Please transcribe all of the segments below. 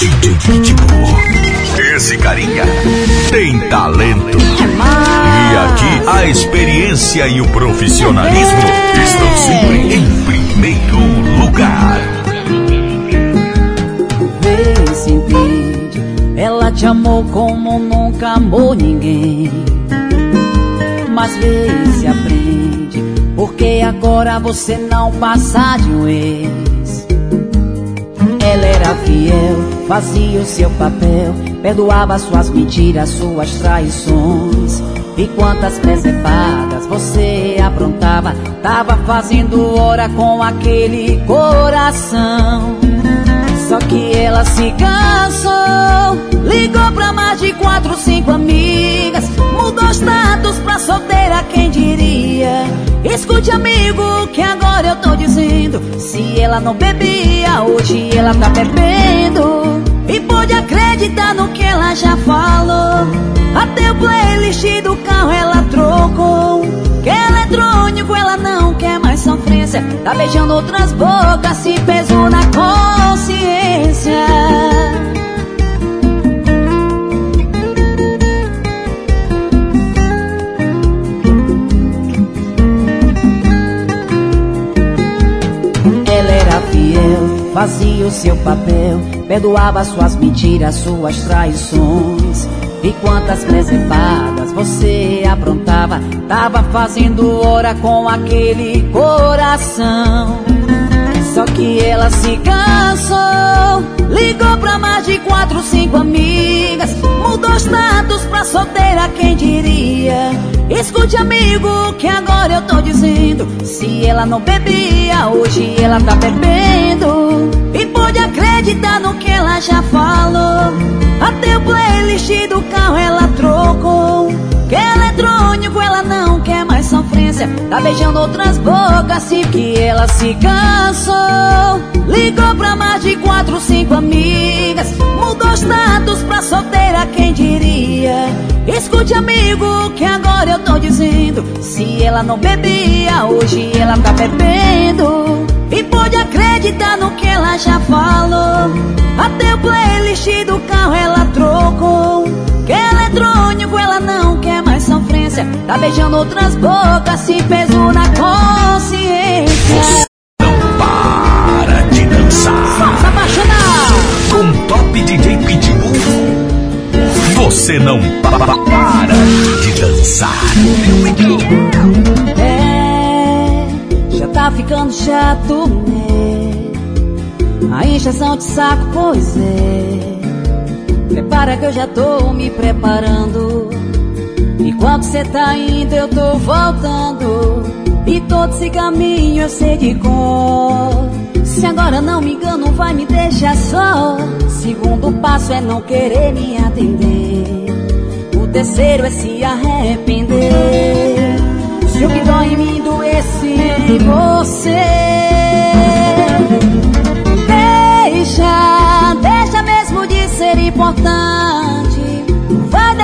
DJ. Esse carinha tem talento. E aqui a experiência e o profissionalismo estão sempre em primeiro lugar. Vê se entende, ela te amou como nunca amou ninguém. Mas vê se aprende, porque agora você não passa de um ex. Ela era fiel, fazia o seu papel, perdoava suas mentiras, suas traições. E quantas presepadas você aprontava, tava fazendo hora com aquele coração. Só que ela se cansou, ligou pra mais de quatro, cinco amigas, mudou status pra solteira, quem diria? Escute, amigo, que agora eu tô dizendo: se ela não bebia, hoje ela tá bebendo. E pode acreditar no que ela já falou. Até o playlist do carro ela trocou. Que eletrônico ela não quer mais sofrência. Tá beijando outras bocas, se pesou na consciência. Fazia o seu papel, perdoava suas mentiras, suas traições. E quantas presepadas você aprontava, tava fazendo hora com aquele coração. Só que ela se cansou, ligou pra mais de quatro, cinco amigas, mudou status pra solteira, quem diria? Escute, amigo, que agora eu tô dizendo: se ela não bebia, hoje ela tá bebendo. E pode acreditar no que ela já falou. Até o playlist do carro ela trocou. Que eletrônico ela não quer mais sofrência. Tá beijando outras bocas, sim, que ela se cansou. Ligou pra mais de quatro, cinco amigas. Mudou status pra solteira, quem diria? Escute, amigo, que agora eu tô dizendo: se ela não bebia, hoje ela tá bebendo. E pode acreditar no que ela já falou. Até o playlist do carro ela trocou. Que eletrônico ela sofrência. Tá beijando outras bocas, se peso na consciência. Não para de dançar. Vamos apaixonar! Com Top DJ Pitbull. Você não pa- pa- para de dançar. É, já tá ficando chato, né? A injeção de saco, pois é. Prepara que eu já tô me preparando. Enquanto cê tá indo, eu tô voltando. E todo esse caminho eu sei de cor. Se agora não me engano, vai me deixar só. Segundo passo é não querer me atender. O terceiro é se arrepender. Se o que dói em mim doesse em você. Deixa, deixa mesmo de ser importante.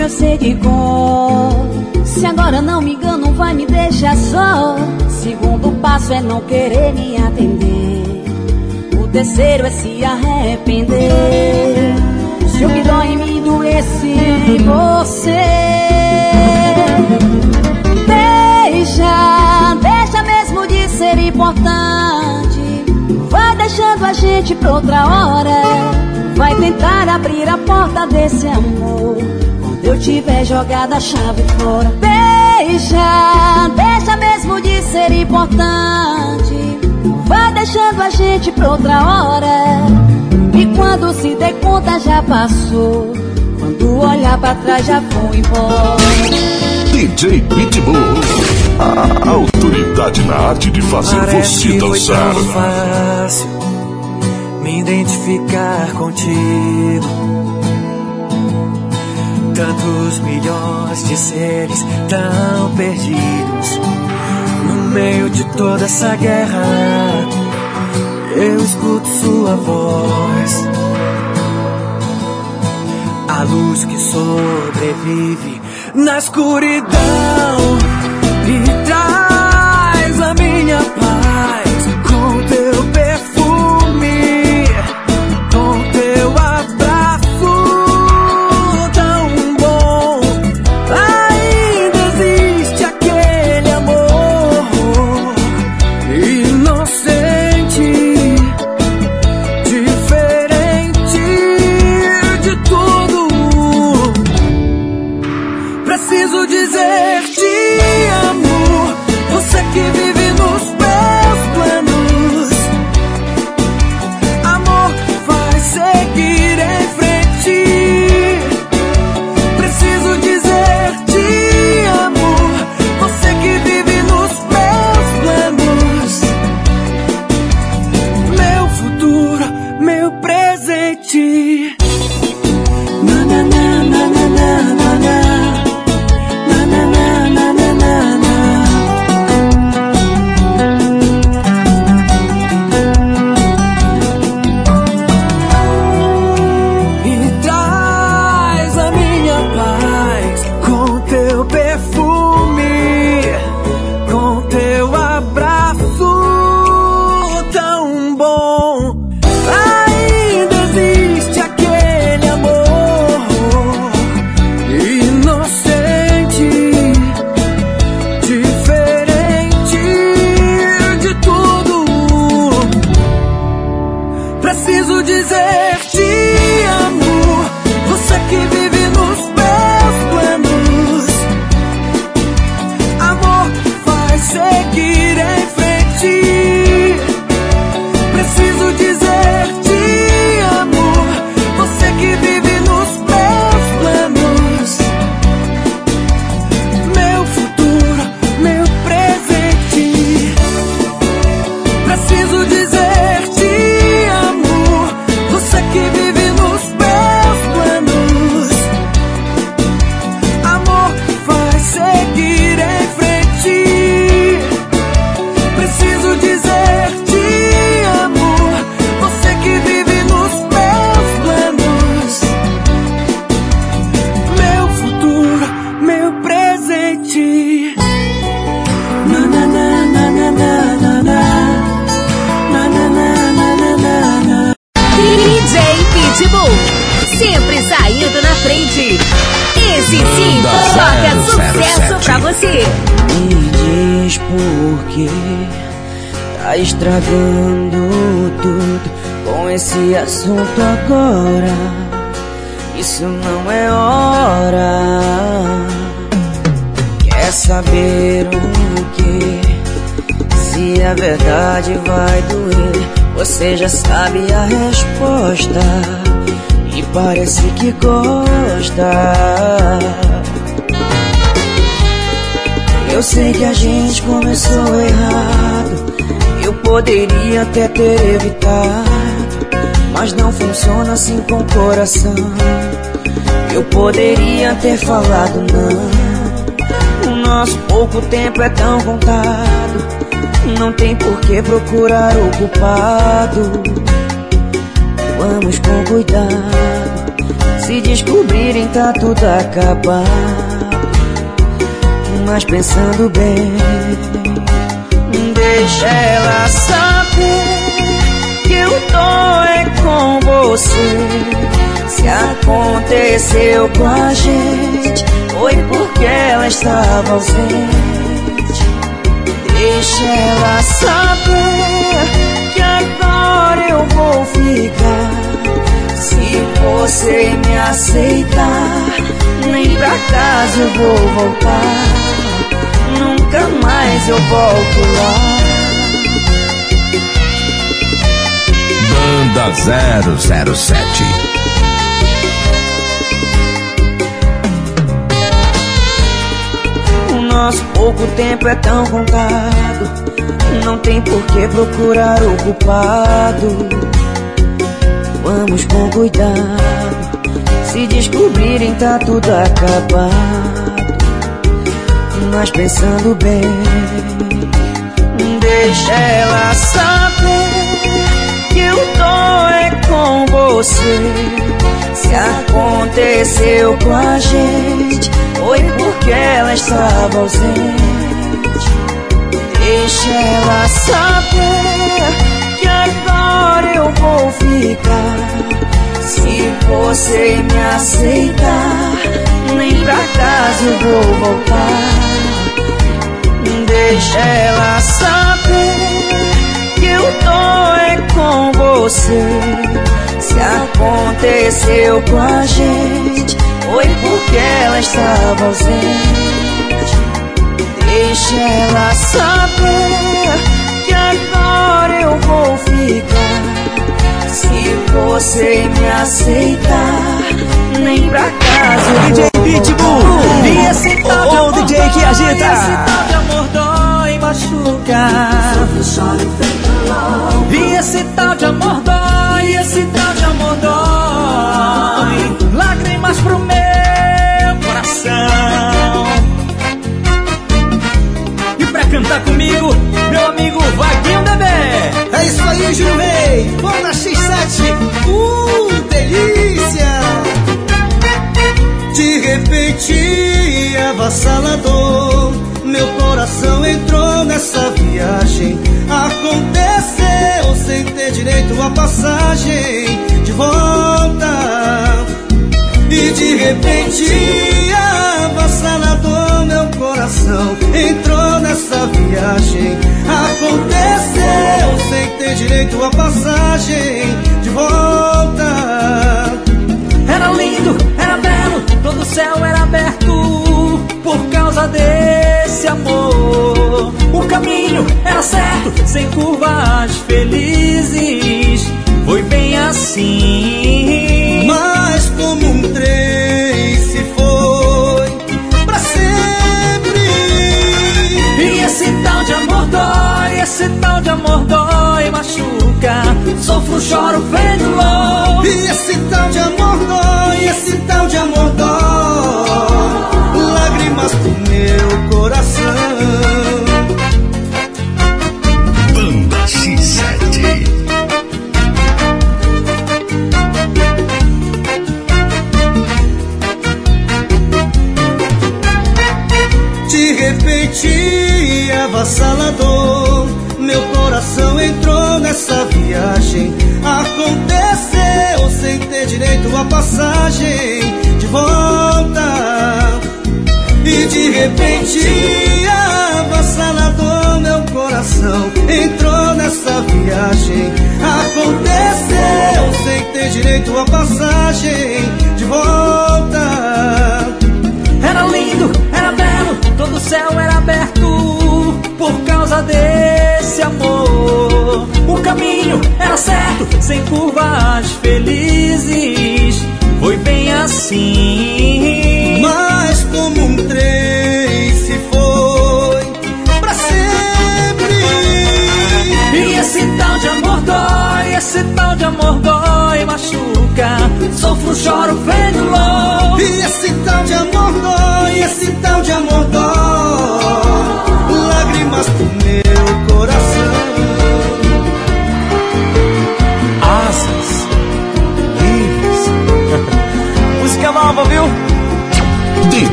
Eu sei de cor. Se agora não me engano, vai me deixar só. Segundo passo é não querer me atender. O terceiro é se arrepender. Se o que dói mim doesse você. Deixa, deixa mesmo de ser importante. Vai deixando a gente pra outra hora. Vai tentar abrir a porta desse amor. Eu tiver jogado a chave fora. Deixa, deixa mesmo de ser importante. Vai deixando a gente pra outra hora. E quando se der conta já passou. Quando olhar pra trás já foi embora. DJ Pitbull. A autoridade na arte de fazer Parece você dançar. Foi tão fácil me identificar contigo. Tantos milhões de seres tão perdidos no meio de toda essa guerra. Eu escuto sua voz. A luz que sobrevive na escuridão E parece que gosta. Eu sei que a gente começou errado. Eu poderia até ter evitado. Mas não funciona assim com o coração. Eu poderia ter falado não. O nosso pouco tempo é tão contado. Não tem por que procurar o culpado. Vamos com cuidado. Se descobrirem, tá tudo acabado. Mas pensando bem, deixa ela saber que eu tô é com você. Se aconteceu com a gente, foi porque ela estava ausente. Deixa ela saber que agora eu vou ficar. Se você me aceitar, nem pra casa eu vou voltar. Nunca mais eu volto lá. Banda 007. Nosso pouco tempo é tão contado. Não tem por que procurar o culpado. Vamos com cuidado. Se descobrirem, tá tudo acabado. Mas pensando bem, deixa ela saber que eu tô é com você. Se aconteceu com a gente, foi porque ela estava ausente. Deixa ela saber que agora eu vou ficar. Se você me aceitar, nem pra casa eu vou voltar. Deixa ela saber que eu tô é com você. Se aconteceu com a gente, foi porque ela estava ausente. Deixa ela saber agora eu vou ficar. Se você me aceitar, nem pra casa eu DJ Pitbull, e esse tal de amor DJ que agita. Esse tal de amor dói machuca. E esse tal de amor dói, esse tal de amor dói. Lágrimas pro meu Cantar comigo, meu amigo Vaguinho Bebê. É isso aí, Rei. Vamos na X7. Uh, delícia! De repente, avassalador. Meu coração entrou nessa viagem. Aconteceu sem ter direito à passagem de volta. E de repente, avassalador, meu coração entrou viagem. Aconteceu sem ter direito à passagem de volta. Era lindo, era belo, todo o céu era aberto por causa desse amor. O caminho era certo, sem curvas felizes. Foi bem assim. Choro, vendo louco. E esse tal de amor passagem de volta. E de repente, avassalador, meu coração entrou nessa viagem. Aconteceu sem ter direito à passagem de volta. Era lindo, era belo, todo o céu era aberto por causa desse amor. O caminho era certo, sem curvas felizes. Foi bem assim. Mas como um trem se foi pra sempre. E esse tal de amor dói, esse tal de amor dói, machuca. Sofro, choro, vendo louco. E esse tal de amor dói, esse tal de amor dói. Lágrimas pro meu coração.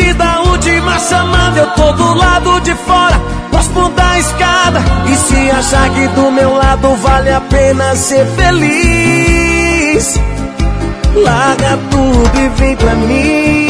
antes da última chamada, eu tô do lado de fora, posso mudar a escada. E se achar que do meu lado vale a pena ser feliz, larga tudo e vem pra mim.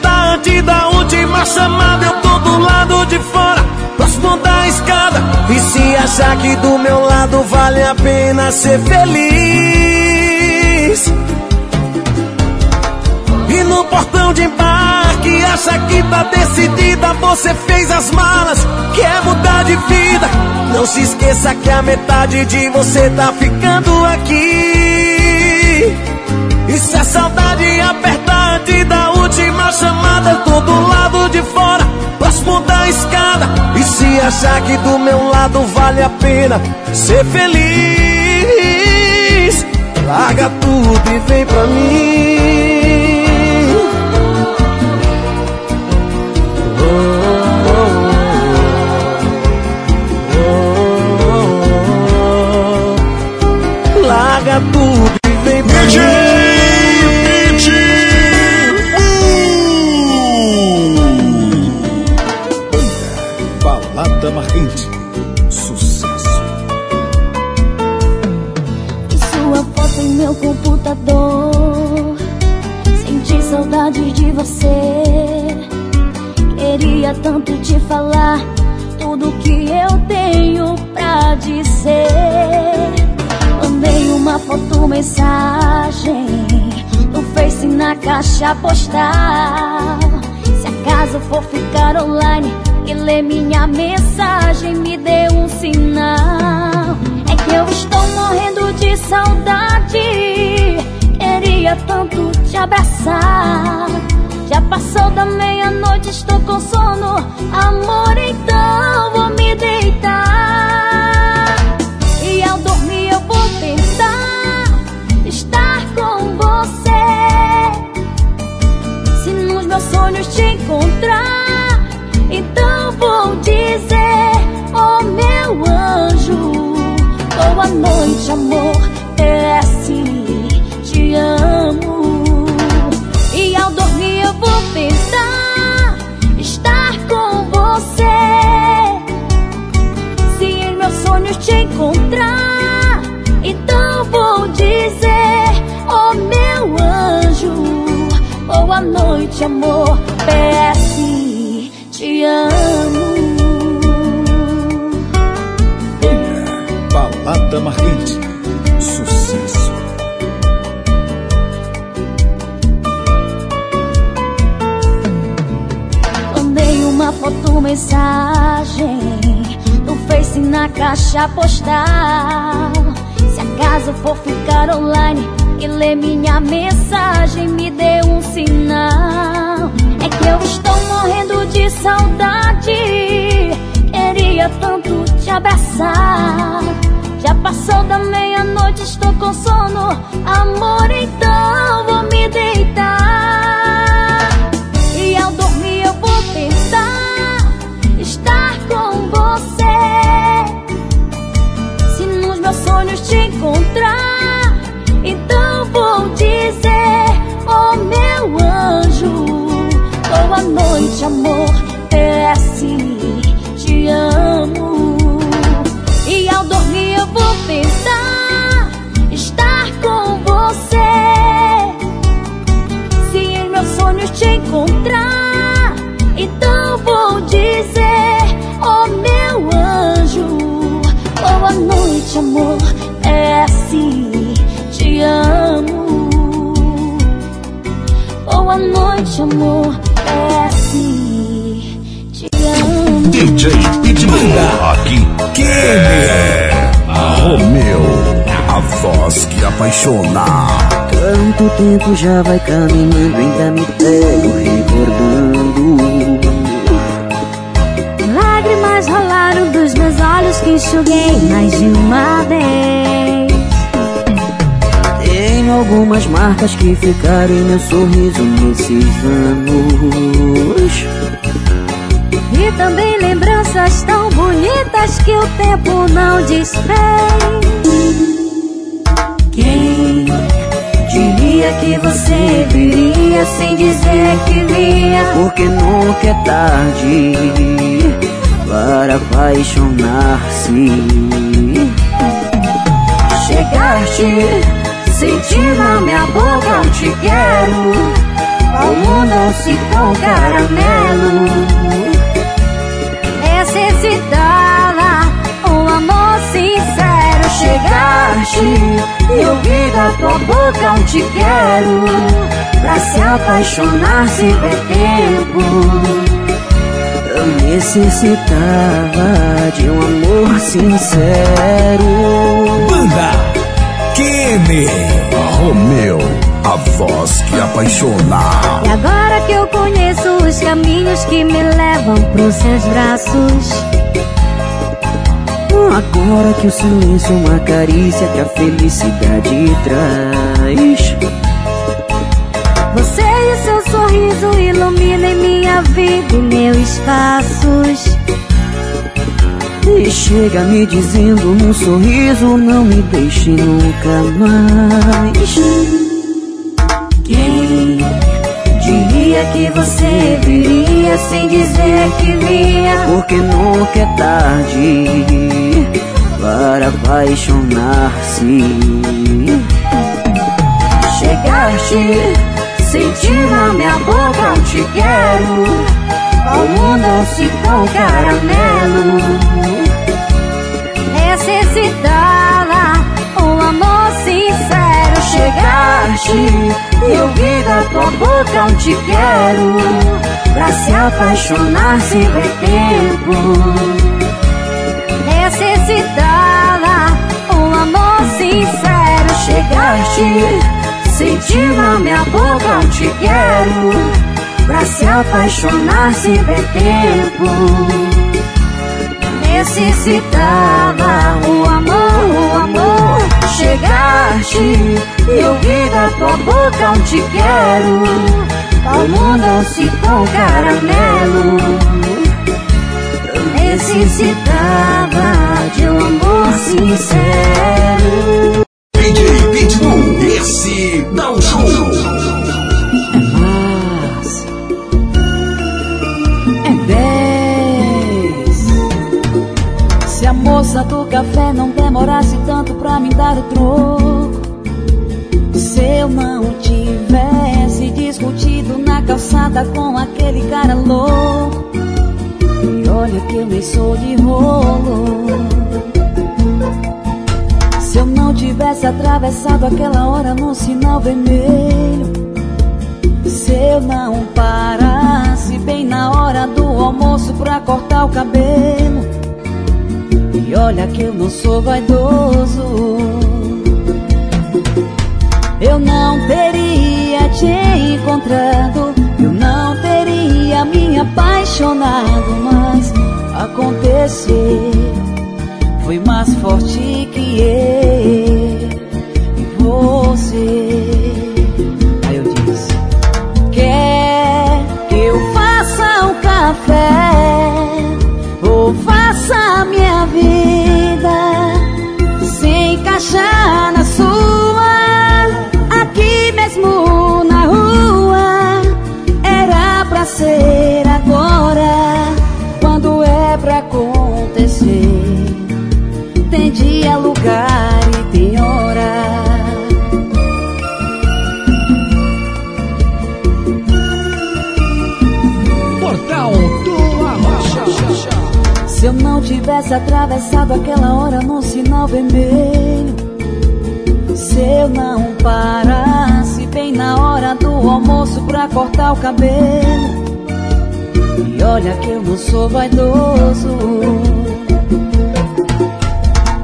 antes da última chamada, eu tô do lado de fora, próximo da escada. E se achar que do meu lado vale a pena ser feliz. E no portão de embarque, acha que tá decidida, você fez as malas, quer mudar de vida. Não se esqueça que a metade de você tá ficando aqui. E se a saudade apertar antes da última chamada, tô do lado de fora, próximo da escada. E se achar que do meu lado vale a pena ser feliz, larga tudo e vem pra mim. larga tudo e vem pra mim. Marcante. Sucesso. Sua foto em meu computador. Senti saudade de você. Queria tanto te falar tudo que eu tenho pra dizer. Mandei uma foto, mensagem no Face na caixa postal. Se acaso for ficar online e ler minha mensagem, me dê um sinal. É que eu estou morrendo de saudade. Queria tanto te abraçar. Já passou da meia-noite, estou com sono. Amor, então vou me deitar. E ao dormir eu vou tentar estar com você. Se nos meus sonhos te encontrar, vou dizer: Oh meu anjo, boa noite, amor. Desce, te amo. E ao dormir eu vou tentar estar com você. Se em meus sonhos te encontrar, então vou dizer: Oh meu anjo, boa noite, amor. Desce, te amo. Balada Marcante. Sucesso. Mandei uma foto, mensagem no Face na caixa postal. Se acaso for ficar online e ler minha mensagem, me dê um sinal. É que eu estou morrendo de saudade. Queria tanto te abraçar. Já passou da meia-noite, estou com sono. Amor, então vou me deitar. E ao dormir eu vou tentar estar com você. Se nos meus sonhos te encontrar, então vou dizer: noite, amor, é assim, te amo. DJ Pitbull. Aqui quem é a Romeu, a voz que apaixona. Tanto tempo já vai caminhando, ainda me pego recordando. Lágrimas rolaram dos meus olhos que enxuguei mais de uma vez. Algumas marcas que ficaram em meu sorriso nesses anos. E também lembranças tão bonitas que o tempo não desfez. Quem diria que você viria sem dizer que vinha? Porque nunca é tarde para apaixonar-se. Chegaste, senti na minha boca um te quero. Como não se com caramelo. Necessitava um amor sincero. Chegaste e ouvi da tua boca um te quero Pra se apaixonar se der tempo Eu necessitava de um amor sincero Banda Romeu, a voz que apaixona. E agora que eu conheço os caminhos que me levam pros seus braços. Agora que o silêncio é uma carícia que a felicidade traz Você e seu sorriso iluminam minha vida e meus passos. E chega me dizendo num sorriso Não me deixe nunca mais. Quem diria que você viria Sem dizer que vinha? Porque nunca é tarde Para apaixonar-se. Chegaste, senti na minha boca um te quero como se com caramelo Necessitava um amor sincero. Chegaste e ouvi da tua boca um te quero Pra se apaixonar se der tempo Necessitava um amor sincero. Chegaste, senti na minha boca um te quero Pra se apaixonar se der tempo. Necessitava o amor, o amor Chegaste e ouvi da tua boca um te quero. Como doce com caramelo? Necessitava de um amor sincero. DJ Pitbull, esse um show. Moça do café não demorasse tanto pra me dar o troco, se eu não tivesse discutido na calçada com aquele cara louco, e olha que eu nem sou de rolo. Se eu não tivesse atravessado aquela hora no sinal vermelho, se eu não parasse bem na hora do almoço pra cortar o cabelo, e olha que eu não sou vaidoso, eu não teria te encontrado, eu não teria me apaixonado, mas aconteceu. Foi mais forte que eu e você. Aí eu disse: Quer que eu faça um café encaixar na sua? Aqui mesmo na rua era pra ser agora. Quando é pra acontecer tem dia, lugar e tem hora. Portal do Arrocha. Se eu não tivesse atravessado aquela hora no sinal vermelho. Eu não parasse bem na hora do almoço pra cortar o cabelo. E olha que eu não sou vaidoso.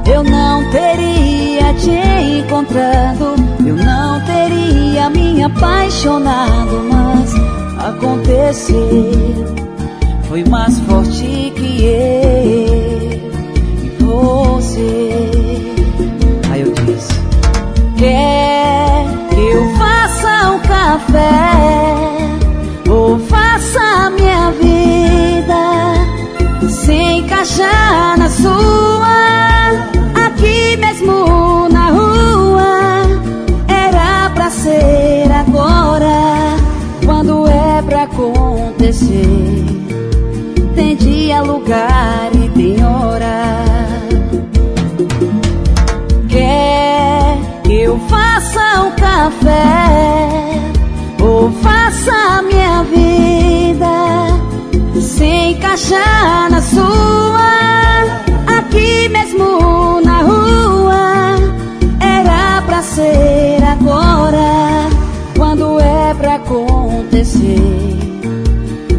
Eu não teria te encontrado, eu não teria me apaixonado, mas aconteceu. Foi mais forte que eu e você. Quer que eu faça um café ou faça minha vida se encaixar na sua? Aqui mesmo na rua era pra ser agora. Quando é pra acontecer, tem dia, lugar café ou faça minha vida se encaixar na sua? Aqui mesmo na rua era pra ser agora. Quando é pra acontecer,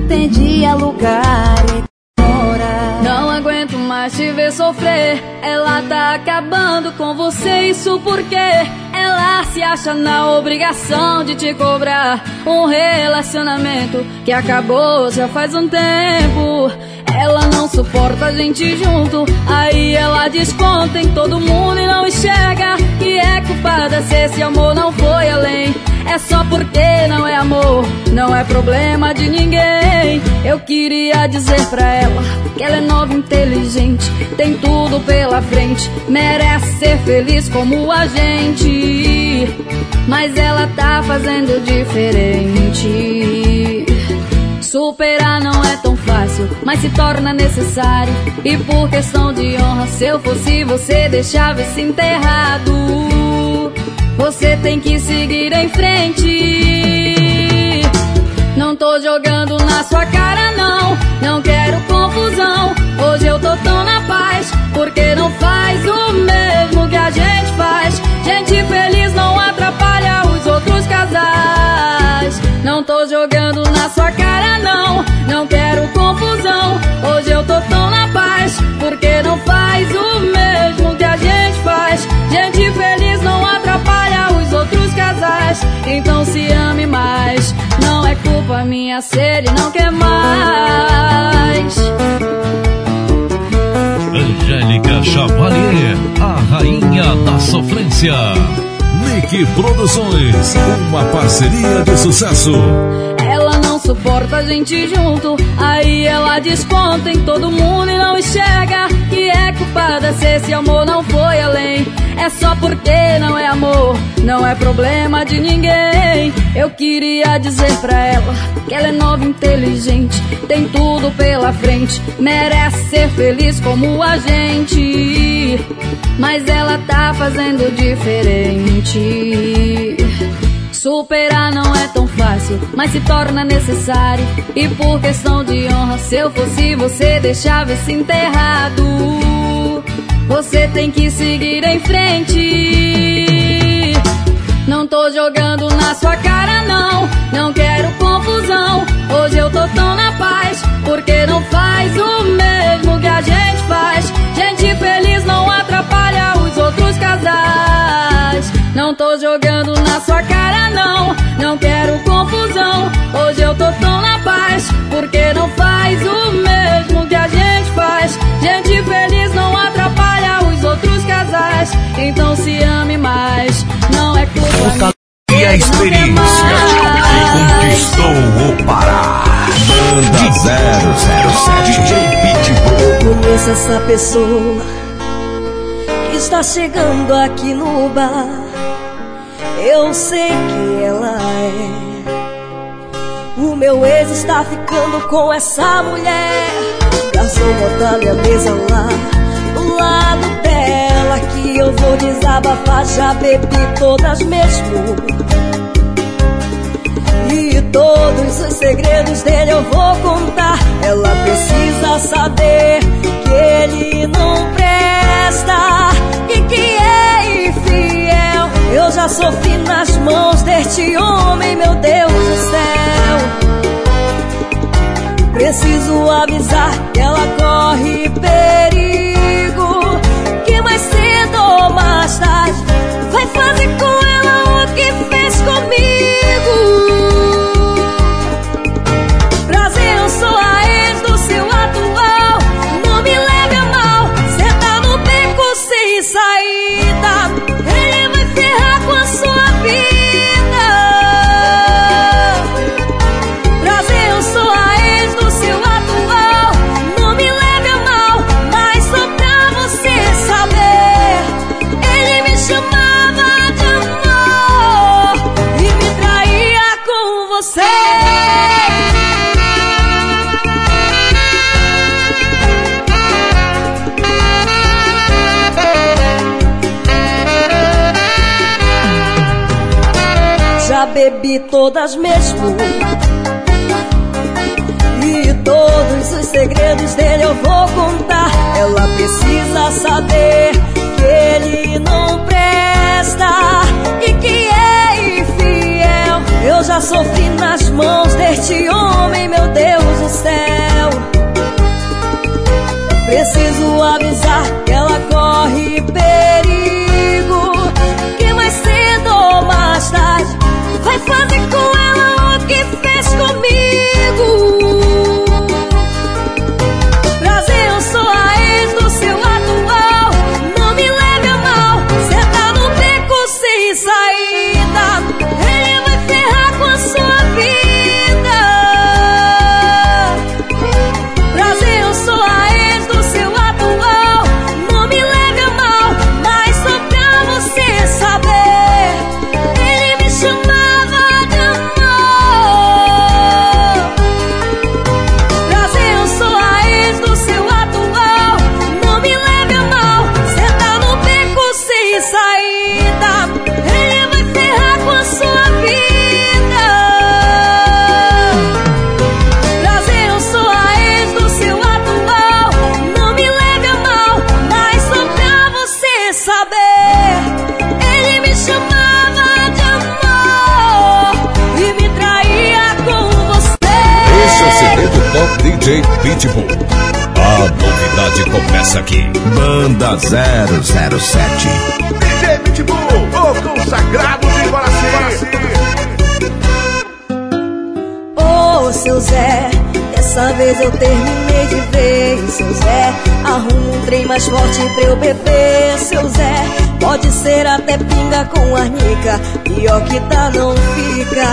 tem dia, lugar e hora. Não aguento mais te ver sofrer. Ela tá acabando com você, isso porque ela se acha na obrigação de te cobrar um relacionamento que acabou já faz um tempo. Ela não suporta a gente junto, aí ela desconta em todo mundo e não enxerga que é culpada se esse amor não foi além. É só porque não é amor, não é problema de ninguém. Eu queria dizer pra ela que ela é nova, inteligente, tem tudo pela frente, merece ser feliz como a gente. Mas ela tá fazendo diferente. Superar não é tão fácil, mas se torna necessário. E por questão de honra, se eu fosse você, deixava esse enterrado. Você tem que seguir em frente. Não tô jogando na sua cara, não. Não quero confusão. Hoje eu tô tão na paz, porque não faz o mesmo que a gente faz. Gente feliz não atrapalha os outros casais. Não tô jogando na sua cara, não. Não quero confusão. Hoje eu tô tão na paz, porque não faz o mesmo Então se ame mais. Não é culpa minha se ele não quer mais. Angélica Chavalier, a rainha da sofrência. Nick Produções, uma parceria de sucesso. Suporta a gente junto, aí ela desconta em todo mundo e não enxerga que é culpada se esse amor não foi além. É só porque não é amor, não é problema de ninguém. Eu queria dizer pra ela que ela é nova, inteligente, tem tudo pela frente, merece ser feliz como a gente. Mas ela tá fazendo diferente. Superar não é tão fácil, mas se torna necessário. E por questão de honra, se eu fosse você, deixava esse enterrado. Você tem que seguir em frente. Não tô jogando na sua cara, não. Não quero confusão. Hoje eu tô tão na paz, porque não faz o mesmo que a gente faz. Gente feliz não atrapalha casais. Não tô jogando na sua cara, não. Não quero confusão. Hoje eu tô tão na paz, porque não faz o mesmo que a gente faz. Gente feliz não atrapalha os outros casais. Então se ame mais. Não é culpa E a experiência que conquistou o Pará. Banda 007 DJ Pitbull. Conheço essa pessoa que está chegando aqui no bar. Eu sei que ela é. O meu ex está ficando com essa mulher. Garçom, bota minha mesa lá do lado dela. Que eu vou desabafar. Já bebi todas mesmo. E todos os segredos dele eu vou contar. Ela precisa saber que ele não presta e que. Eu já sofri nas mãos deste homem, meu Deus do céu. Preciso avisar que ela corre perigo. Todas mesmo. E todos os segredos dele eu vou contar. Ela precisa saber que ele não presta e que é infiel. Eu já sofri nas mãos deste homem, meu Deus do céu. Preciso avisar Seu Zé, arruma um trem mais forte pra eu beber. Seu Zé, pode ser até pinga com arnica. Pior que tá, não fica.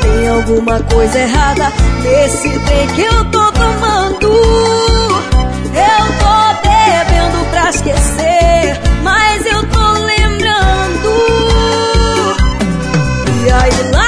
Tem alguma coisa errada nesse trem que eu tô tomando. Eu tô bebendo pra esquecer, mas eu tô lembrando. E aí lascou,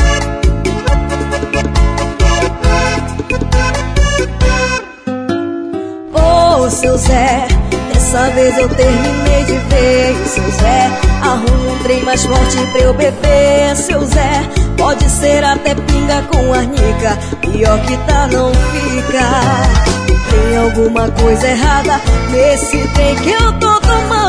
seu Zé, dessa vez eu terminei de ver. Seu Zé, arruma um trem mais forte pra eu beber. Seu Zé, pode ser até pinga com arnica. Pior que tá, não fica. Tem alguma coisa errada nesse trem que eu tô tomando.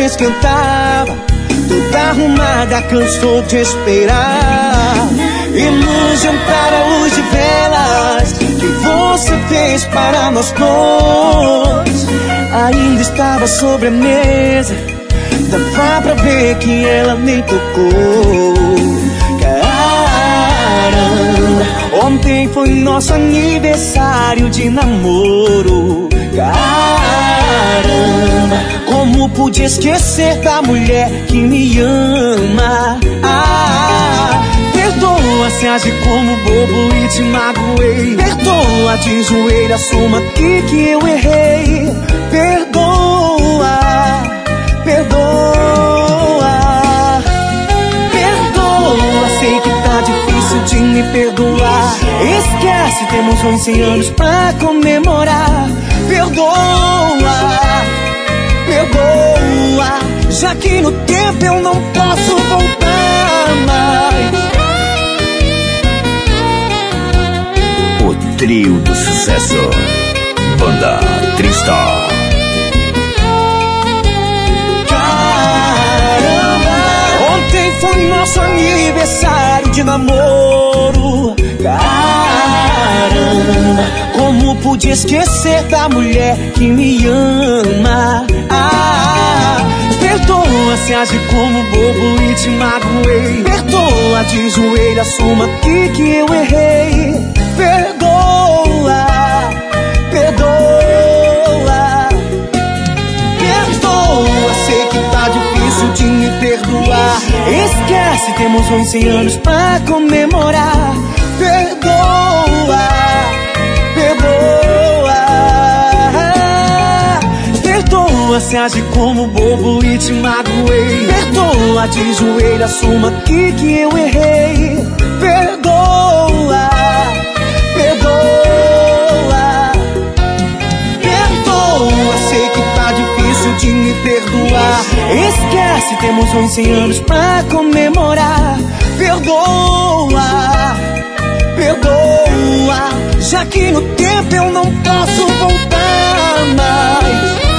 Suéter te esquentava. Toda arrumada, cansou de esperar. Ilusão para luz de velas que você fez para nós dois. Ainda estava sobre a mesa. Dava pra ver que ela nem tocou. Caramba, ontem foi nosso aniversário de namoro. Caramba, como pude esquecer da mulher que me ama? Ah, perdoa se age como bobo e te magoei. Perdoa de joelho, assuma aqui que eu errei. Perdoa, perdoa. Perdoa, sei que tá difícil de me perdoar. Esquece, temos 11 anos pra comemorar. Perdoa, perdoa. Já que no tempo eu não posso voltar mais. O trio do sucesso. Banda Tristar. Caramba, ontem foi nosso aniversário de namoro. Caramba, pude esquecer da mulher que me ama? Ah, perdoa se age como bobo e te magoei. Perdoa de joelho, assuma aqui que eu errei. Perdoa, perdoa. Perdoa, sei que tá difícil de me perdoar. Esquece, temos 11 anos pra comemorar. Se age como bobo e te magoei. Perdoa, de joelho, assuma aqui que eu errei. Perdoa, perdoa. Perdoa, sei que tá difícil de me perdoar. Esquece, temos 11 anos pra comemorar. Perdoa, perdoa. Já que no tempo eu não posso voltar mais.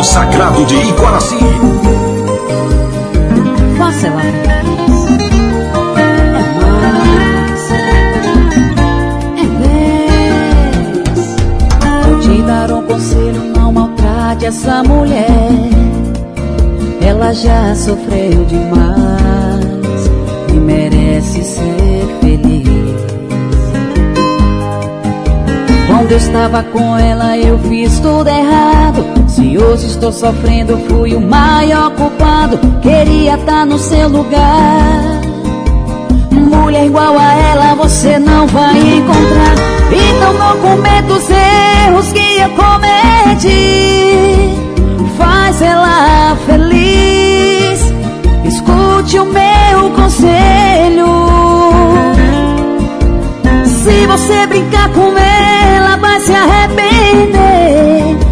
Consagrado de Iguaraci. Marcela. É mais. Vou te dar um conselho, não maltrate essa mulher. Ela já sofreu demais e merece ser feliz. Quando eu estava com ela, eu fiz tudo errado. Hoje estou sofrendo, fui o maior culpado. Queria estar no seu lugar. Mulher igual a ela, você não vai encontrar. Então não cometa os erros que eu cometi. Faz ela feliz. Escute o meu conselho. Se você brincar com ela, vai se arrepender.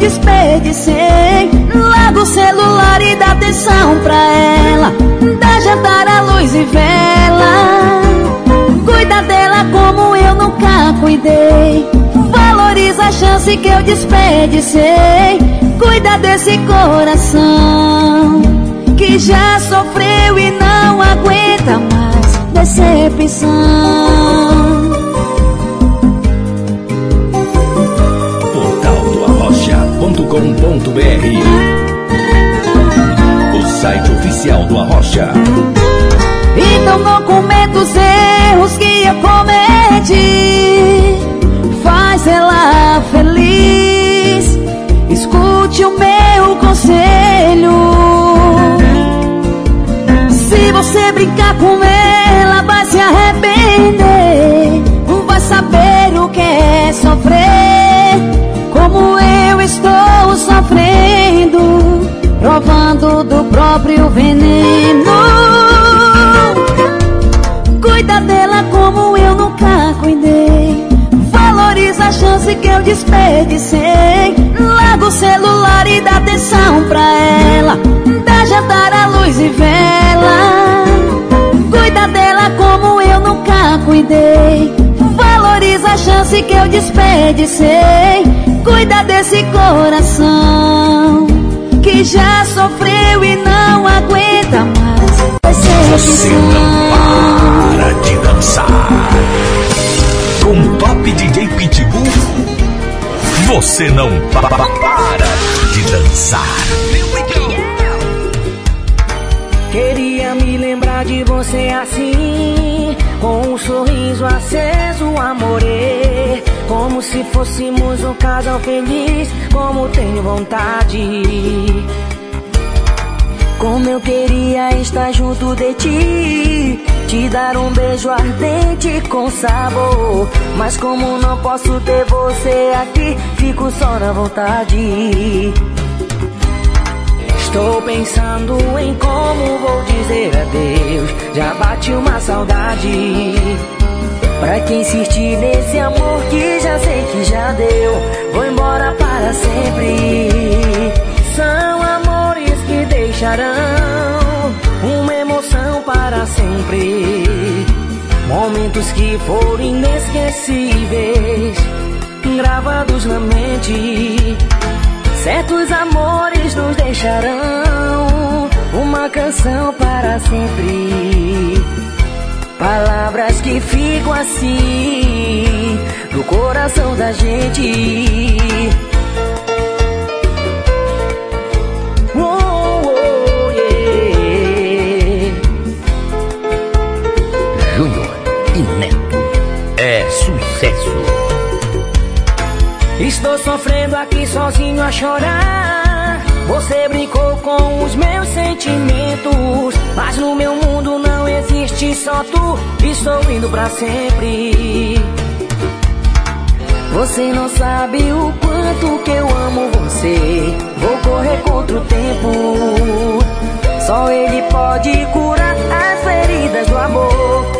Desperdicei. Larga o celular e dá atenção pra ela. Dá jantar à luz e vela. Cuida dela como eu nunca cuidei. Valoriza a chance que eu desperdicei. Cuida desse coração que já sofreu e não aguenta mais decepção. www.arrocha.com.br O site oficial do Arrocha. Então não cometa os erros que eu cometi. Faz ela feliz. Escute o meu conselho. Se você brincar com ela, vai se arrepender. Vai saber o que é sofrer. Como estou sofrendo, provando do próprio veneno. Cuida dela como eu nunca cuidei. Valoriza a chance que eu desperdicei. Larga o celular e dá atenção pra ela. Dá jantar a luz e vela. Cuida dela como eu nunca cuidei. Valoriza a chance que eu desperdicei. Cuida desse coração que já sofreu e não aguenta mais. Você não para de dançar. Com Top DJ Pitbull, você não pa- pa- para de dançar. Queria me lembrar de você assim, com um sorriso aceso, amore. Como se fôssemos um casal feliz, como tenho vontade. Como eu queria estar junto de ti, te dar um beijo ardente com sabor. Mas como não posso ter você aqui, fico só na vontade. Estou pensando em como vou dizer adeus. Já bate uma saudade. Pra que insistir nesse amor que já sei que já deu? Vou embora para sempre. São amores que deixarão uma emoção para sempre. Momentos que foram inesquecíveis, gravados na mente. Certos amores nos deixarão uma canção para sempre. Palavras que ficam assim no coração da gente. Oh, oh, yeah. Júnior e Neto. É sucesso. Estou sofrendo aqui sozinho a chorar. Você brincou com os meus sentimentos. Mas no meu mundo não existe só tu. Estou indo pra sempre. Você não sabe o quanto que eu amo você. Vou correr contra o tempo. Só ele pode curar as feridas do amor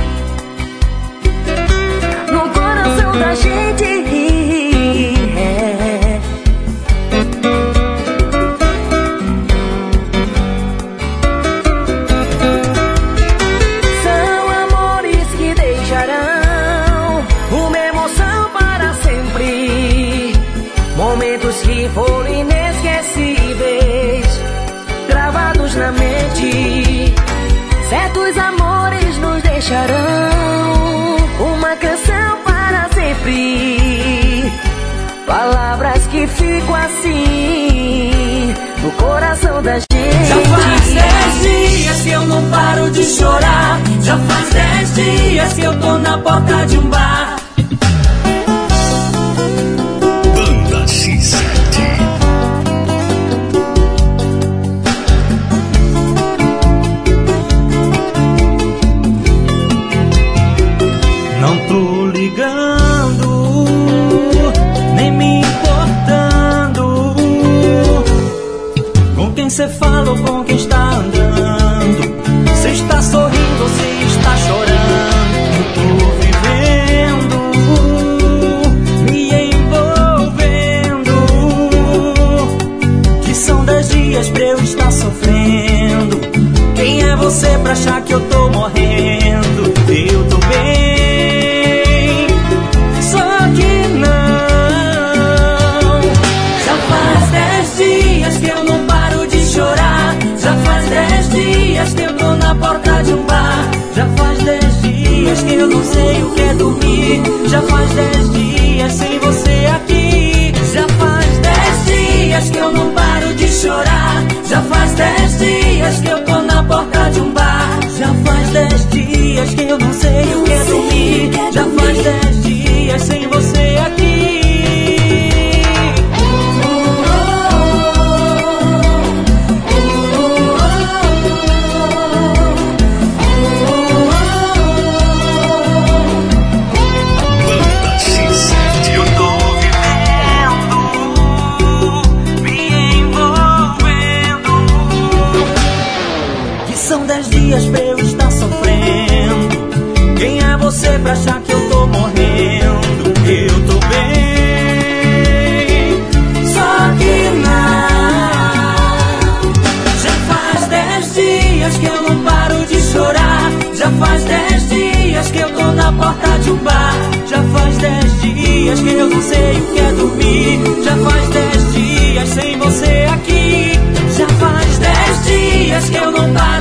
Paro de chorar. Já faz dez dias que eu tô na porta de um bar. Pra achar que eu tô morrendo? Eu tô bem, só que não. Já faz dez dias que eu não paro de chorar. Já faz dez dias que eu tô na porta de um bar. Já faz dez dias que eu não sei o que é dormir. Já faz dez dias sem você aqui. Já faz dez dias que eu não paro de chorar. Já faz dez dias já faz dez dias que eu não sei o que é dormir. Já faz dez dias sem você aqui. porta de um bar. Já faz dez dias que eu não sei o que é dormir. Já faz dez dias sem você aqui. Já faz dez dias que eu não paro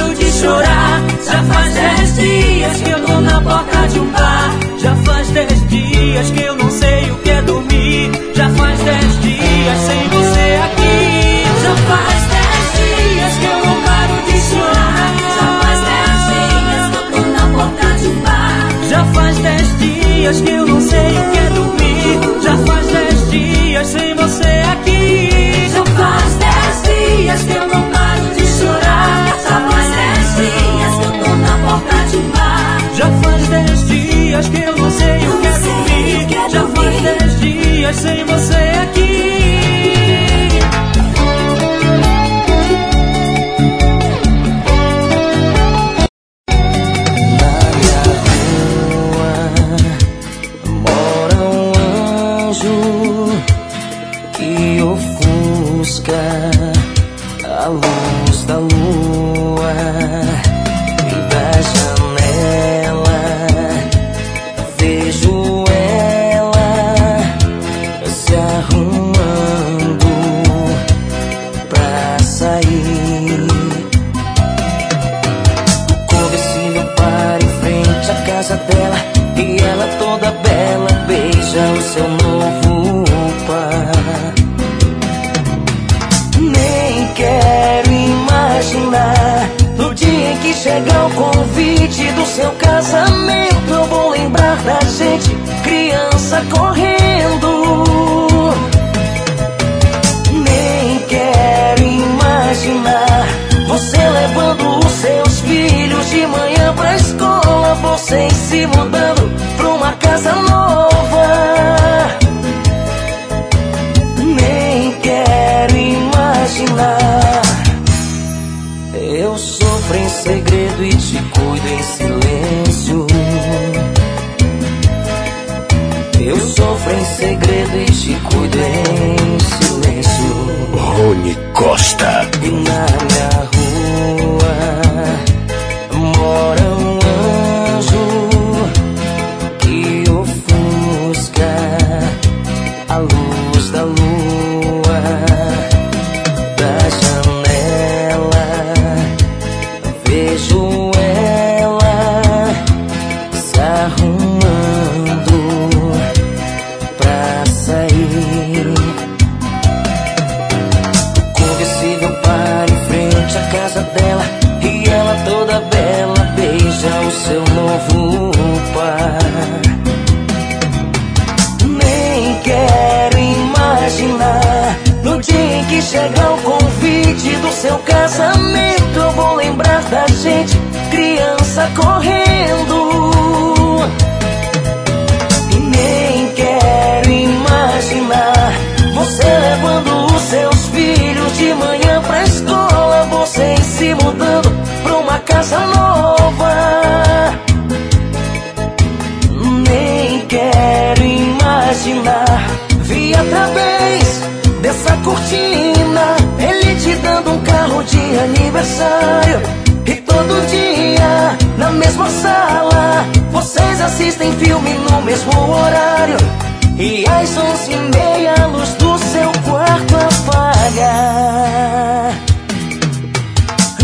às onze e meia a luz do seu quarto apaga.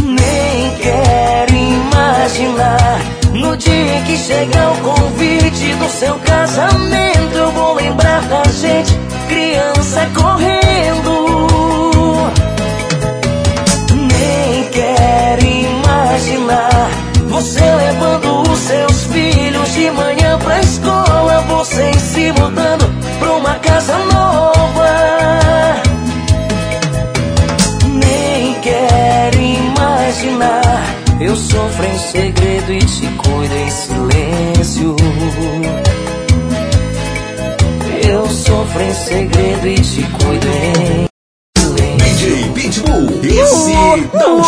Nem quero imaginar no dia em que chegar o convite do seu casamento. Eu vou lembrar da gente, criança correndo. Nem quero imaginar você levando os seus filhos de manhã pra escola, você se mudando segredo e se cuidem. DJ Pitbull, esse é não uh,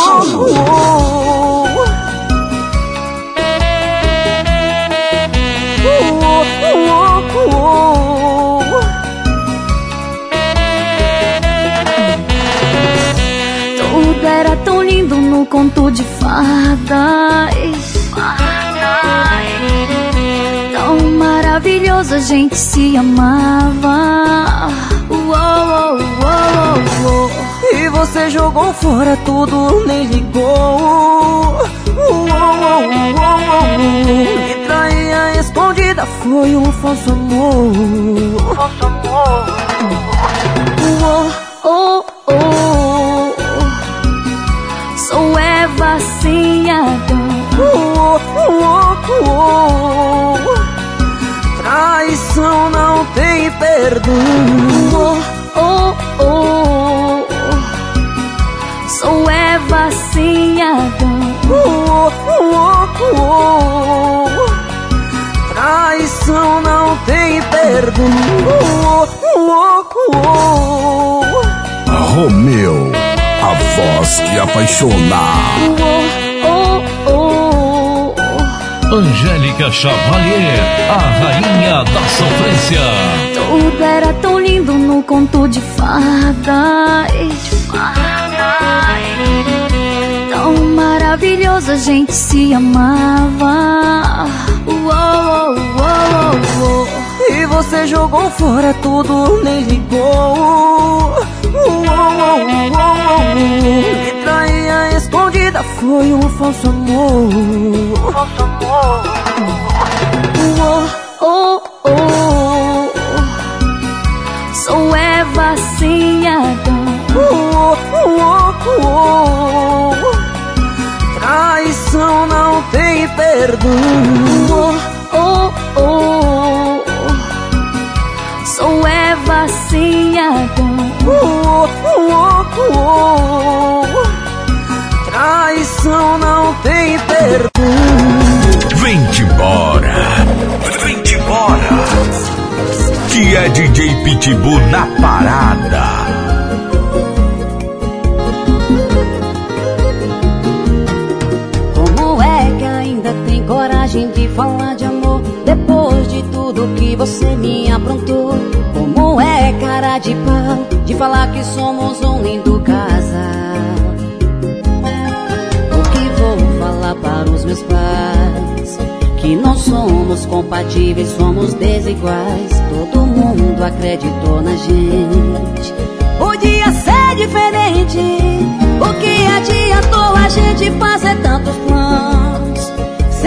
Tudo era tão lindo no conto de fadas. fadas. Tão maravilhoso, a gente se amava. Uou, uou, uou, uou. E você jogou fora tudo, nem ligou. Me traía escondida, foi um falso amor. Falso amor. Uou, oh, oh. Sou Eva sem Adão. Traição não tem perdão. Uou, oh, oh. Sou Eva sem Adão. Uou, uou, uou. Traição não tem uou. Romeu, a voz que apaixona. Oh, oh, oh. Angélica Chavalier, a rainha da sofrência. Tudo era tão lindo no conto de fadas. Tão maravilhoso, a gente se amava. Uou, uou, uou, E você jogou fora tudo, nem ligou. Me traía escondida, foi um falso amor. Falso amor. Uou, oh. Uou, uou. Traição não tem perdão. Uou, oh, oh. Sou uou, uou. Traição não tem perdão. Vem-te embora. Vem-te embora. Que é DJ Pitbull na parada. De falar de amor Depois de tudo que você me aprontou. Como é cara de pau de falar que somos um lindo casal. O que vou falar para os meus pais? Que não somos compatíveis, somos desiguais. Todo mundo acreditou na gente. Podia ser diferente. O que adiantou a gente fazer tantos planos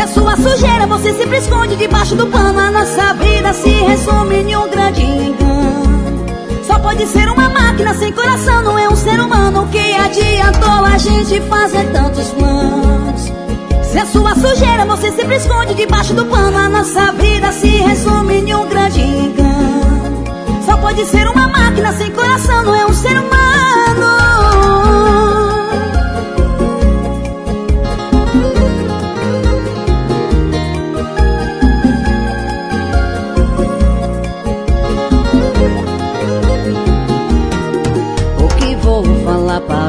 Se é sua sujeira você sempre esconde debaixo do pano A nossa vida se resume em um grande engano Só pode ser uma máquina sem coração Não é um ser humano. Que adiantou a gente fazer tantos planos? Se é sua sujeira você sempre esconde debaixo do pano A nossa vida se resume em um grande engano só pode ser uma máquina sem coração, não é um ser humano.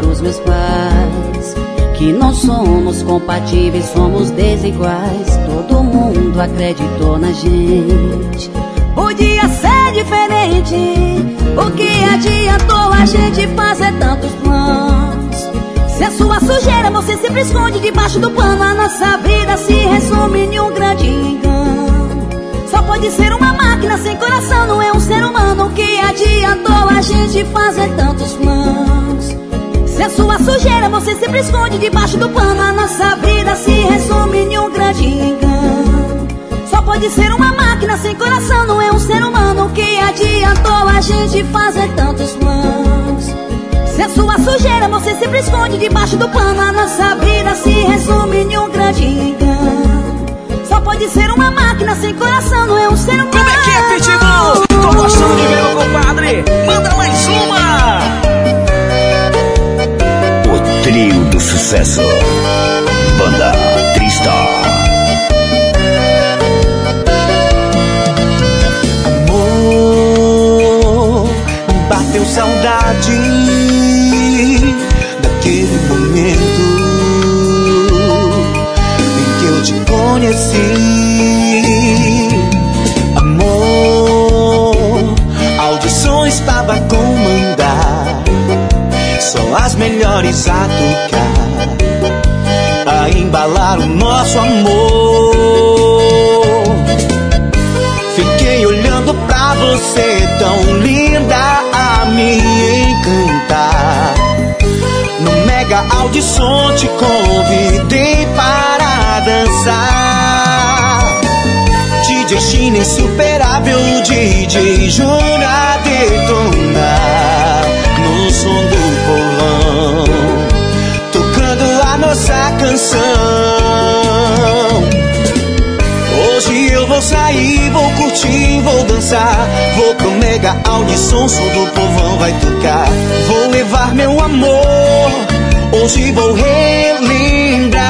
Para os meus pais? Que não somos compatíveis, somos desiguais. Todo mundo acreditou na gente. Podia ser diferente. O que adiantou a gente fazer tantos planos? Se é sua sujeira, você sempre esconde debaixo do pano. A nossa vida se resume em um grande engano. Só pode ser uma máquina sem coração, não é um ser humano. O que adiantou a gente fazer tantos planos? Se é sua sujeira, você sempre esconde debaixo do pano. A nossa vida se resume em um grande engano. Só pode ser uma máquina sem coração, não é um ser humano. O que adiantou a gente fazer tantos planos? Se é sua sujeira, você sempre esconde debaixo do pano. A nossa vida se resume em um grande engano. Só pode ser uma máquina sem coração, não é um ser humano. Como é que é, Pitbull? Tô gostando de ver, meu compadre. Manda mais uma. Sucesso. Banda Tristar. Amor, bateu saudade daquele momento em que eu te conheci. Amor, a audição estava comandar, só as melhores a tocar. Nosso amor. Fiquei olhando pra você, tão linda a me encantar. No Mega Audição te convidei para dançar. DJ China insuperável, DJ Jura detonar no som do canção. Hoje eu vou sair, vou curtir, vou dançar. Vou pro mega audição, som do povão vai tocar. Vou levar meu amor, hoje vou relembrar.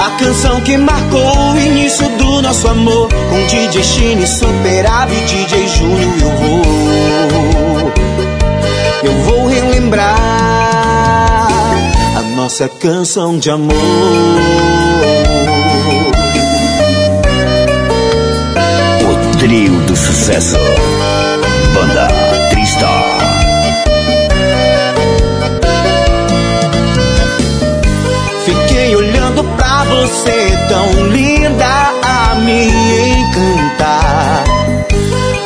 A canção que marcou o início do nosso amor. Com DJ Chine, Superávit, DJ Júnior eu vou. Eu vou nossa canção de amor. O trio do sucesso. Banda Tristar. Fiquei olhando pra você, tão linda a me encantar.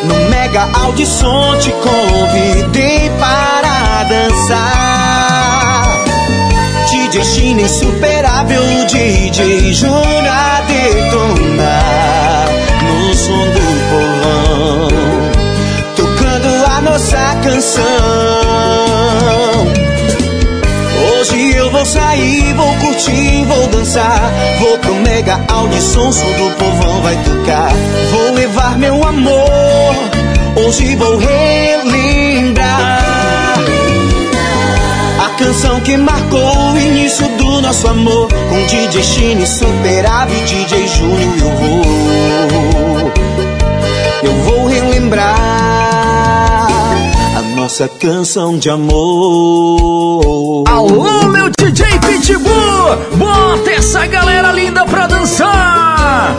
No Mega Audição te convidei para dançar. DJ China insuperável, DJ Jura detonar no som do povão, tocando a nossa canção. Hoje eu vou sair, vou curtir, vou dançar. Vou pro mega audição, som do povão vai tocar. Vou levar meu amor, hoje vou relembrar. Canção que marcou o início do nosso amor. Com DJ Chine, Superávit, DJ Júnior eu vou. Eu vou relembrar a nossa canção de amor. Alô, meu DJ Pitbull! Bota essa galera linda pra dançar!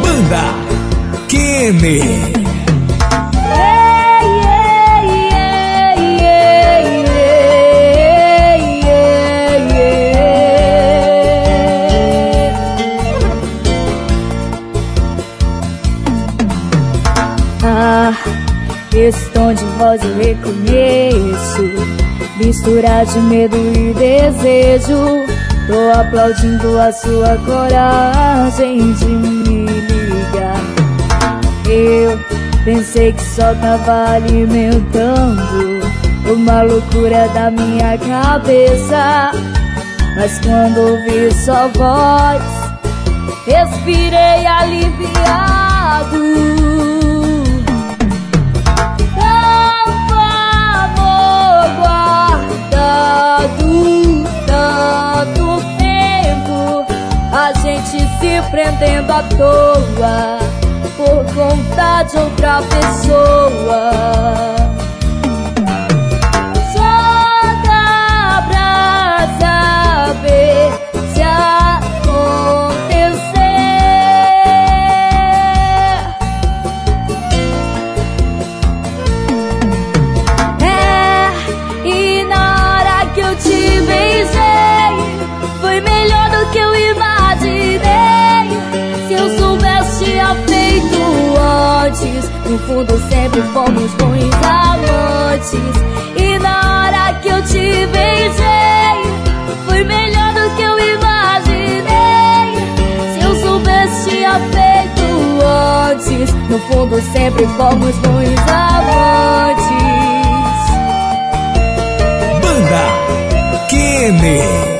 Banda Kene. Eu reconheço. Mistura de medo e desejo. Tô aplaudindo a sua coragem de me ligar. Eu pensei que só tava alimentando uma loucura da minha cabeça. Mas quando ouvi sua voz, respirei aliviado. Tanto tempo, a gente se prendendo à toa por conta de outra pessoa. No fundo sempre fomos bons amantes. E na hora que eu te beijei, foi melhor do que eu imaginei. Se eu soubesse tinha feito antes, no fundo sempre fomos bons amantes. Banda Kene.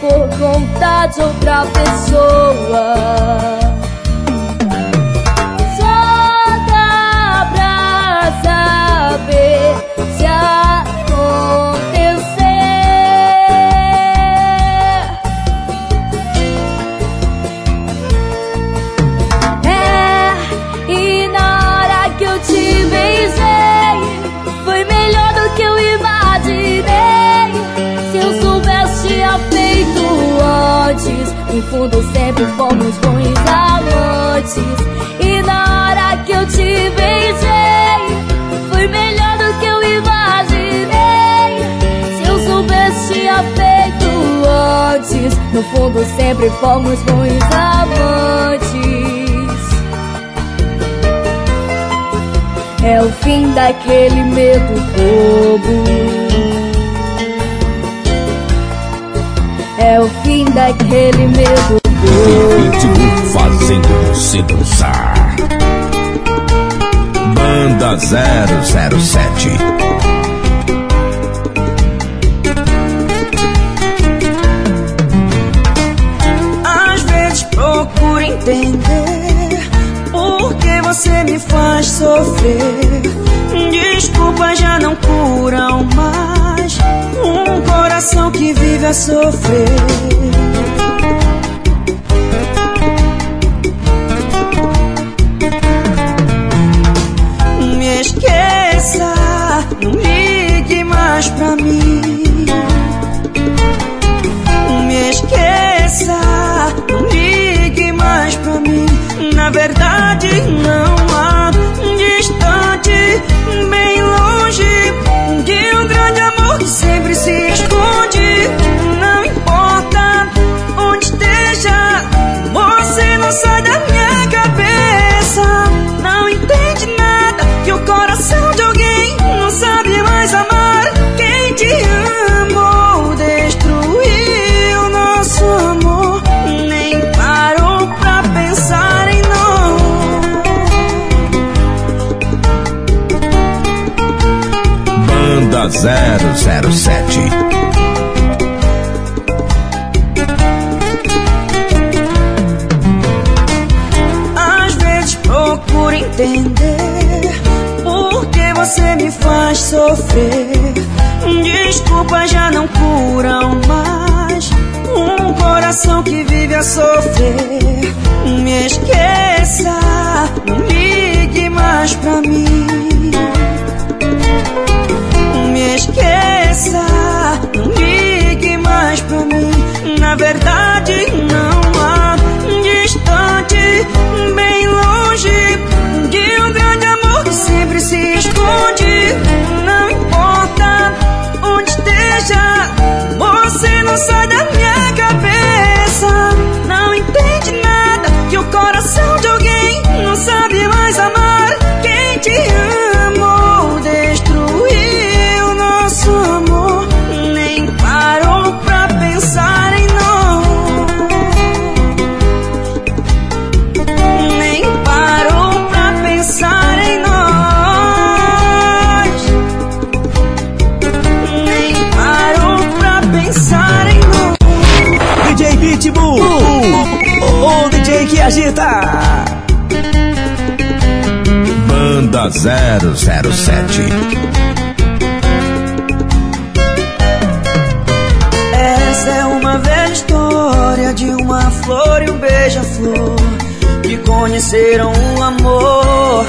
Por conta de outra pessoa. No fundo sempre fomos bons amantes E na hora que eu te beijei Foi melhor do que eu imaginei. Se eu soubesse tinha feito antes. No fundo sempre fomos bons amantes É o fim daquele medo bobo É o fim daquele medo Pitbull fazendo você dançar. Banda 007. Às vezes procuro entender por que você me faz sofrer. Desculpas já não curam mais um coração que vive a sofrer. Me esqueça, não ligue mais pra mim. 007. Às vezes procuro entender por que você me faz sofrer. Desculpas já não curam mais um coração que vive a sofrer. Me esqueça, não ligue mais pra mim. Verdade, 007. Essa é uma velha história de uma flor e um beija-flor que conheceram o amor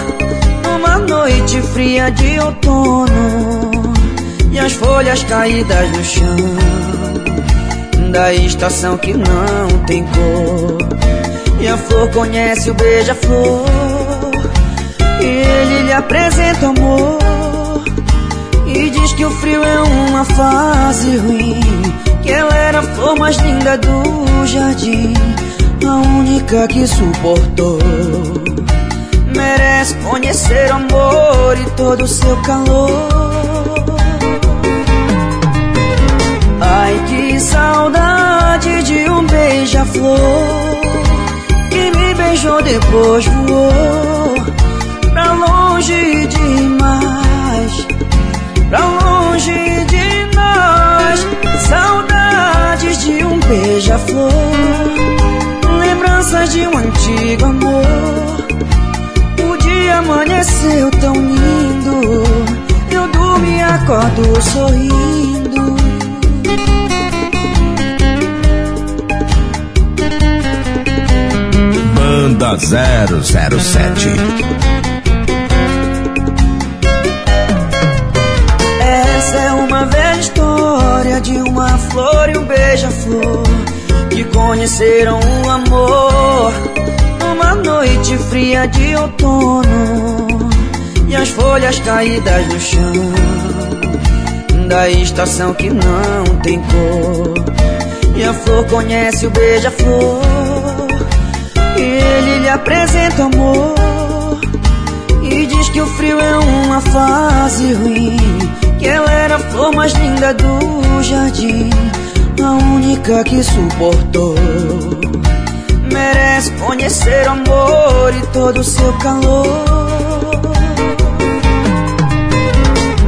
numa noite fria de outono e as folhas caídas no chão da estação que não tem cor. E a flor conhece o beija-flor ele lhe apresenta amor e diz que o frio é uma fase ruim Que ela era a flor mais linda do jardim A única que suportou. Merece conhecer o amor e todo o seu calor. Ai que saudade de um beija-flor Que me beijou depois voou longe demais pra longe de nós. Saudades de um beija-flor, lembranças de um antigo amor. O dia amanheceu tão lindo, eu durmo e acordo sorrindo. Banda 007. Flor e um beija-flor que conheceram o amor. Uma noite fria de outono E as folhas caídas no chão Da estação que não tem cor. E a flor conhece o beija-flor E ele lhe apresenta amor E diz que o frio é uma fase ruim Que ela era a flor mais linda do jardim a única que suportou. Merece conhecer o amor e todo o seu calor.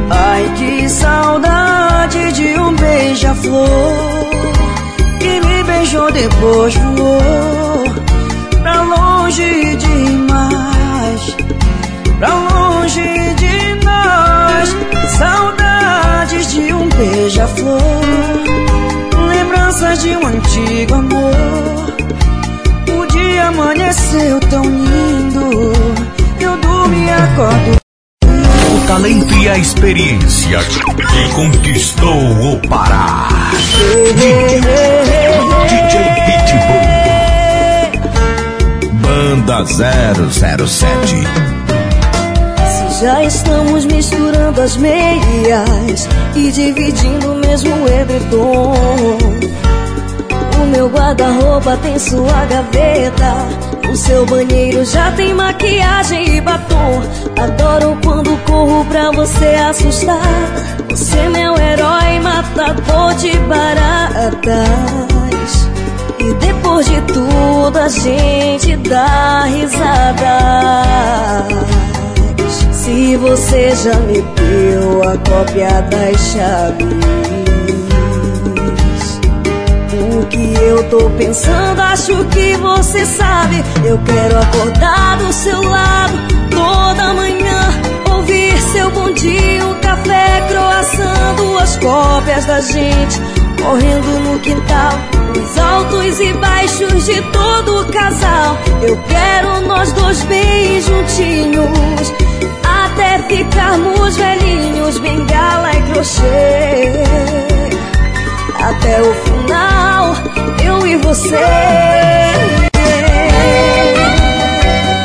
Ai, que saudade de um beija-flor que me beijou depois voou pra longe demais, pra longe de nós. Saudades de um beija-flor lembranças de um antigo amor. O dia amanheceu tão lindo, eu durmo e acordo. O talento e a experiência que conquistou o Pará. DJ Pitbull. Banda 007. Já estamos misturando as meias e dividindo o mesmo edredom. O meu guarda-roupa tem sua gaveta. O seu banheiro já tem maquiagem e batom. Adoro quando corro pra você assustar. Você é meu herói, matador de baratas. E depois de tudo a gente dá risada. Se você já me deu a cópia das chaves O que eu tô pensando, acho que você sabe. Eu quero acordar do seu lado toda manhã Ouvir seu bom dia, um café, croação Duas cópias da gente correndo no quintal Os altos e baixos de todo o casal. Eu quero nós dois bem juntinhos até ficarmos velhinhos, bengala e crochê. Até o final, eu e você.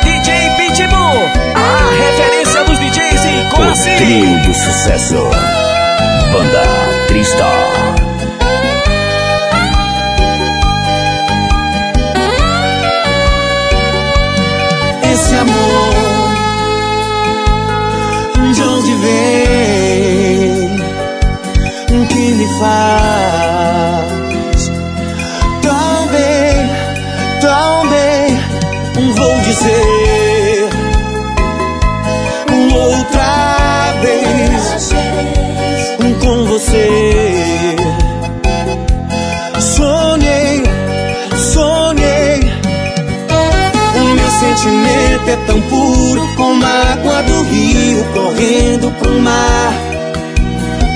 DJ Pitbull, a referência dos DJs em Coraci. O trio do sucesso. Banda Tristar. Vem, que me faz tão bem, tão bem. Vou dizer outra vez com você. Sonhei, sonhei. O meu sentimento é tão puro como a água do correndo pro mar.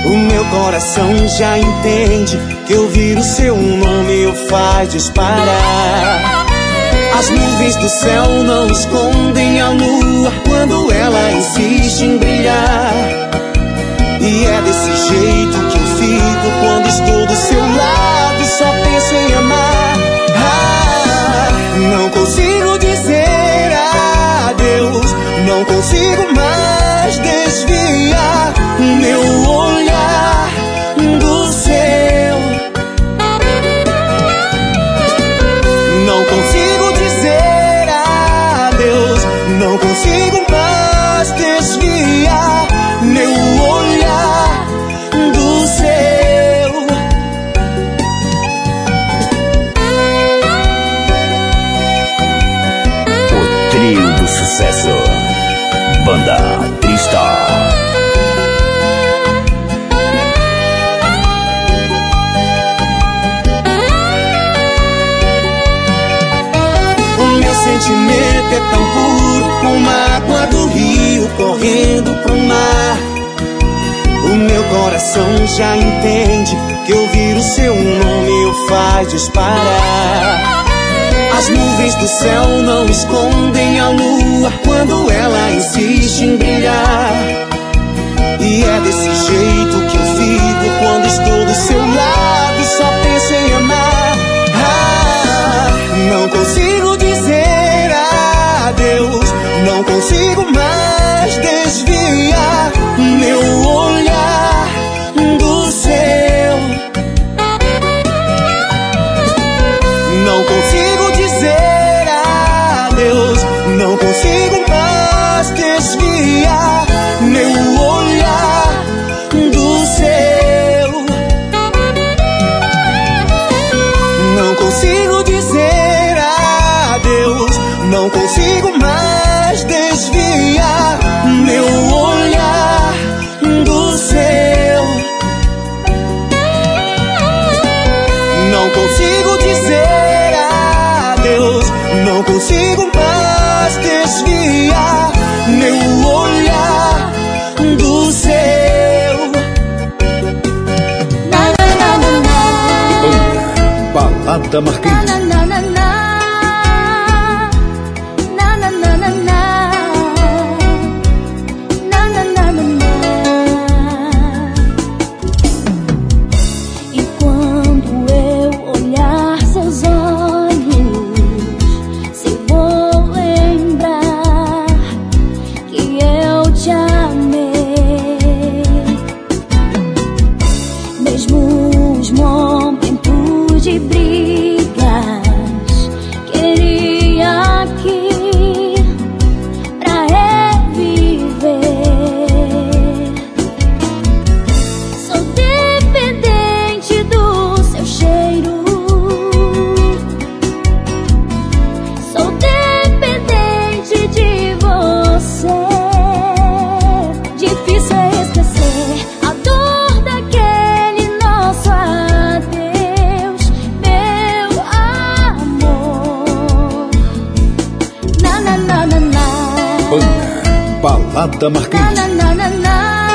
O meu coração já entende que ouvir o seu nome o faz disparar. As nuvens do céu não escondem a lua quando ela insiste em brilhar. E é desse jeito que eu fico quando estou do seu lado, só penso em amar. Ah, não consigo dizer adeus, não consigo mais meu olhar do seu. Não consigo dizer adeus, não consigo mais desviar meu olhar do seu. O trio do sucesso. Banda correndo pro mar. O meu coração já entende que ouvir o seu nome o faz disparar. As nuvens do céu não escondem a lua quando ela insiste em brilhar. E é desse jeito que eu fico quando estou do seu lado, só penso em amar. Ah, não consigo dizer adeus, não consigo. عض دماغك Balada Na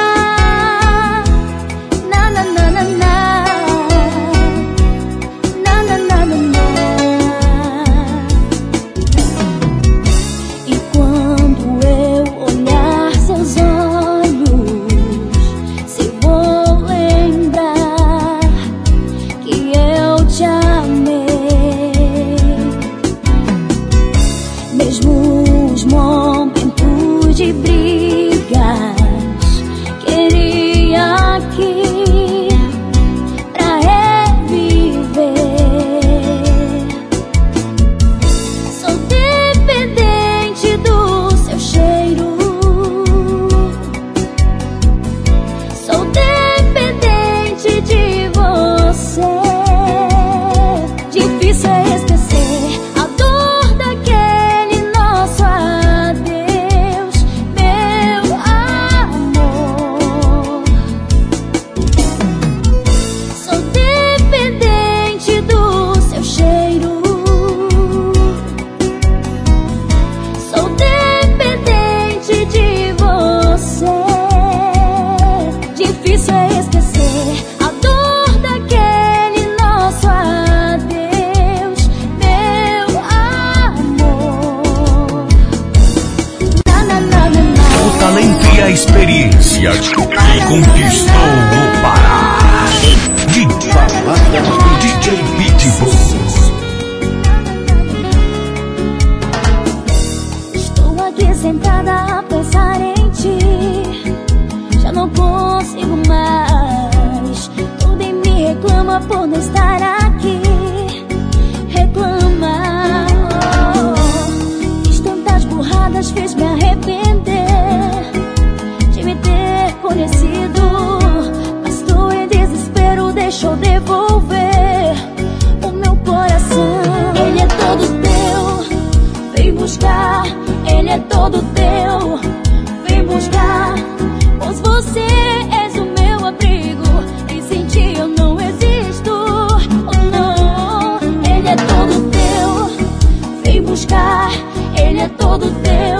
todo teu.